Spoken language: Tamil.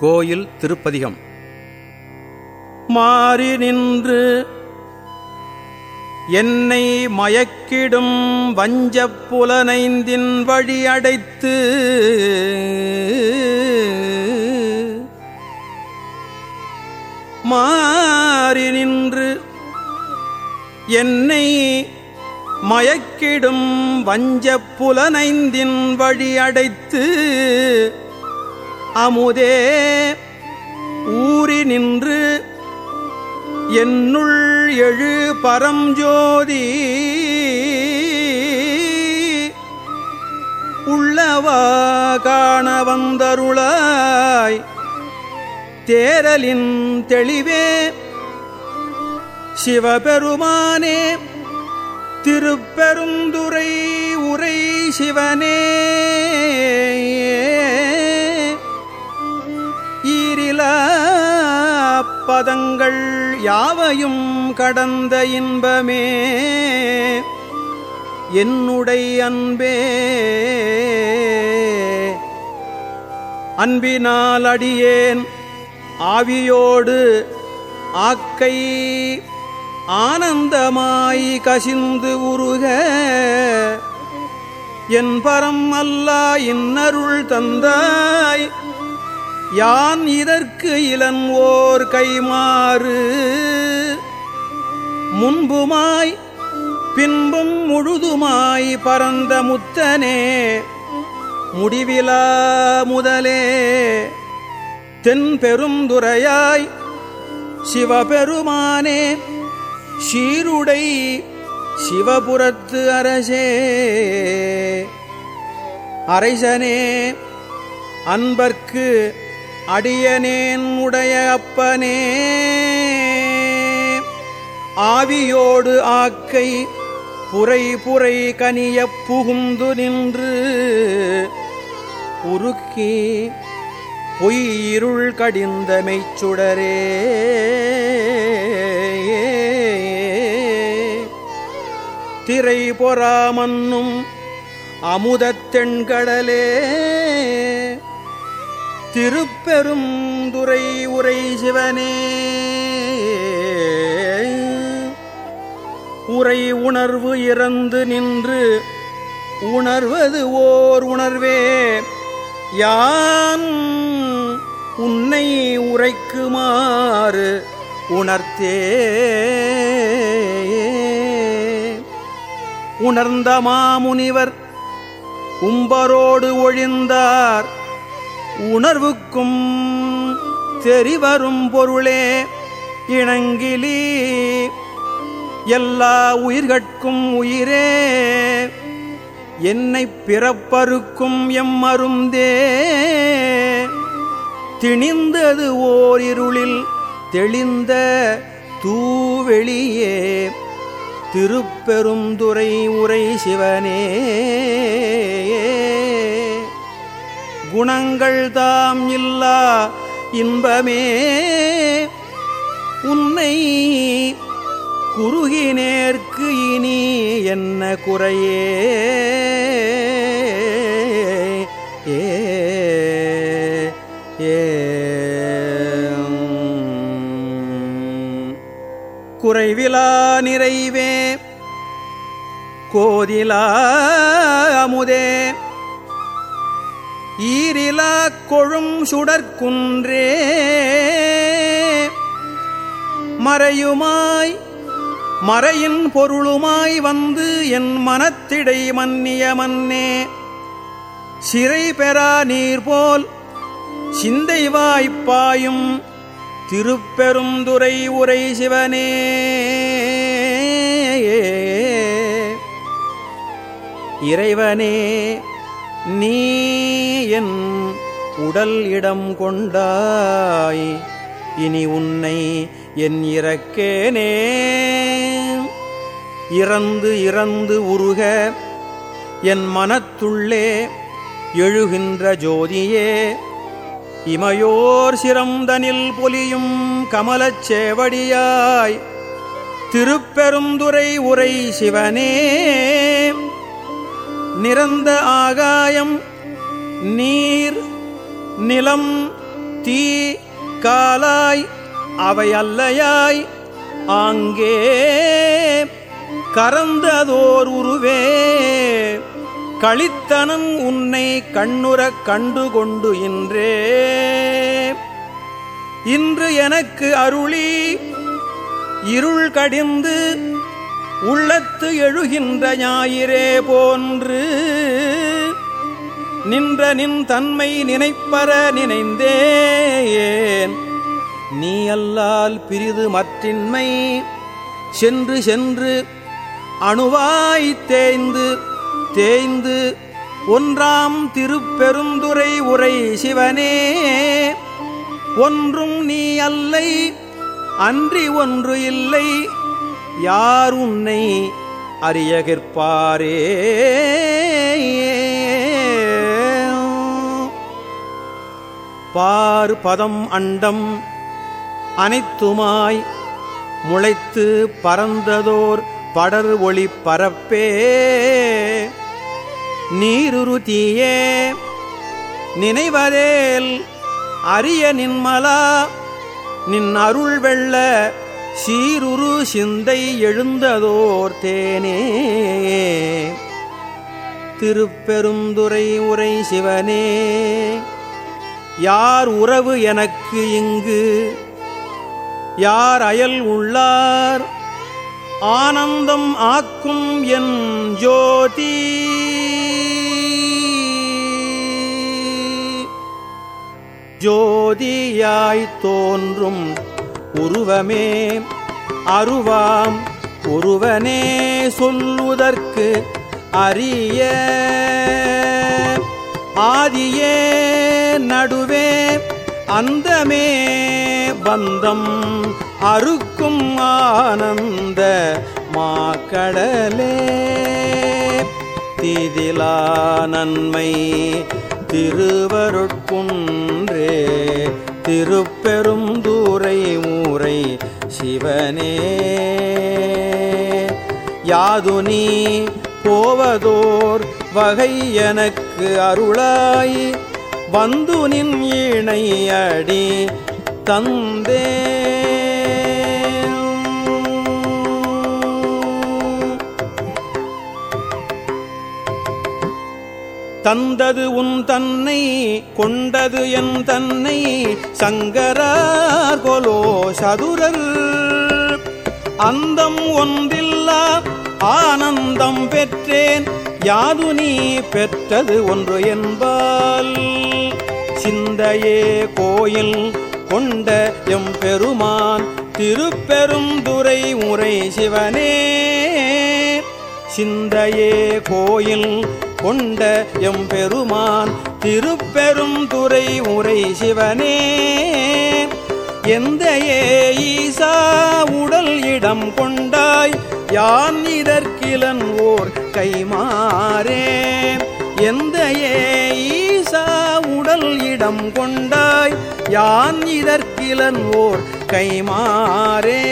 கோயில் திருப்பதிகம். மாறி நின்று என்னை மயக்கிடும் வஞ்சப் புலனைந்தின் வழி அடைத்து மாறி நின்று என்னை மயக்கிடும் வஞ்சப் புலனைந்தின் வழி அடைத்து அமுதே ஊறி நின்று என்னுள் எழு பரஞ்சோதி உள்ளவா காண வந்தருளாய் தேரலின் தெளிவே சிவபெருமானே திருப்பெருந்துரை உரை சிவனே. பதங்கள் யாவையும் கடந்த இன்பமே. என்னுடைய அன்பே. அன்பினால் அடியேன். ஆவியோடு ஆக்கை ஆனந்தமாய் கசிந்து உருக. என் பரம் அல்லா இன்னருள் தந்தாய். யான் இதற்கு இளன் ஓர் கைமாறு? முன்புமாய் பின்பும் முழுதுமாய் பரந்த முத்தனே முடிவிலா முதலே. தென்பெருந்துரையாய் சிவபெருமானே சீருடை சிவபுரத்து அரசே. அரைசனே அன்பர்க்கு அடியனேன் உடைய அப்பனே. ஆவியோடு ஆக்கை புரை புரை கனிய புகுந்து நின்று உருக்கி பொய் இருள் கடிந்த மெய்ச்சுடரே. திரை பொறாமன்னும் அமுதத் தென்கடலே. திருப்பெரும் துறை உரை சிவனே. உரை உணர்வு இறந்து நின்று உணர்வது ஓர் உணர்வே. யான் உன்னை உரைக்குமாறு உணர்த்தே. உணர்ந்த மாமுனிவர் உம்பரோடு ஒழிந்தார். உணர்வுக்கும் தெரிவரும் பொருளே இணங்கிலி. எல்லா உயிர்கட்கும் உயிரே என்னை பிறப்பருக்கும் எம்மருந்தே திணிந்தது ஓரிருளில் தெளிந்த தூவெளியே திருப்பெருந்துரை உரை சிவனே. குணங்கள் தாம் இல்லா இன்பமே. உன்னை குறுகினேற்கு இனி என்ன குறையே? ஏ ஏ. குறைவிலா நிறைவே. கோதிலா அமுதே. ஈரிலா கொழும் சுடற்குன்றே. மறையுமாய் மறையின் பொருளுமாய் வந்து என் மனத்திடை மன்னிய மன்னே. சிறை பெறா நீர் போல் சிந்தை வாய்ப்பாயும் திருப்பெருந்துரை உரை சிவனே. இறைவனே நீ என் உடல் இடம் கொண்டாய். இனி உன்னை என் இறக்கேனே. இறந்து இறந்து உருக என் மனத்துள்ளே எழுகின்ற ஜோதியே. இமையோர் சிறந்தனில் பொலியும் கமலச் சேவடியாய். திருப்பெருந்துரை உரை சிவனே. நிறந்த ஆகாயம் நீர் நிலம் தீ காலாய் அவையல்லையாய் ஆங்கே. கறந்ததோர் உருவே களித்தனன் உன்னை கண்ணுறக் கண்டு கொண்டு இன்றே. இன்று எனக்கு அருளி இருள் கடிந்து உள்ளத்து எழுகின்ற ஞாயிறே போன்று நின்ற நின் தன்மை நினைப்பற நினைந்தேன். நீ அல்லால் பிரிது மற்றின்மை சென்று சென்று அணுவாய் தேய்ந்து தேய்ந்து ஒன்றாம் திருப்பெருந்துரை உரை சிவனே. ஒன்றும் நீ அல்லை அன்றி ஒன்று இல்லை. யார் உன்னை அறியகிற்பாரே? பார் பதம் அண்டம் அனைத்துமாய் முளைத்து பறந்ததோர் படர் ஒளி பரப்பே. நீருரு தீயே நினைவதேல் அரிய நின்மலா? நின் அருள் வெள்ள சீருரு சிந்தை எழுந்ததோர் தேனே. திருப்பெருந்துரை உரை சிவனே. யார் உறவு எனக்கு இங்கு? யார் அயல் உள்ளார்? ஆனந்தம் ஆக்கும் என் ஜோதி. ஜோதியாய் தோன்றும் உருவமே. அருவாம் ஒருவனே சொல்லுதற்கு அரிய ஆதியே நடுவே அந்தமே. பந்தம் அறுக்கும் ஆனந்த மாக்கடலே. திதிலா நன்மை திருவருட்குன்றே. திருப்பெரும் தூரை ஊரை சிவனே. யாது நீ போவதோர் வகை எனக்கு அருளாய். வந்து நின் இணையடி தந்தே. தந்தது உன் தன்னை கொண்டது என் தன்னை சங்கரார் கொலோ சதுரர். அந்தம் ஒன்றில்லா ஆனந்தம் பெற்றேன். யாது நீ பெற்றது ஒன்று என்பால் சிந்தையே கோயில் கொண்ட எம் பெருமான் திருப்பெருந்துரை உரை சிவனே. சிந்தையே கோயில் கொண்ட எம் பெருமான் திருப்பெரும் துறை உரை சிவனே. எந்த ஈசா உடல் இடம் கொண்டாய் யான் இதற்கிலன் ஓர் கைமாறே எந்த ஈசா உடல் இடம் கொண்டாய் யான் இதற்கிலன் ஓர் கைமாறே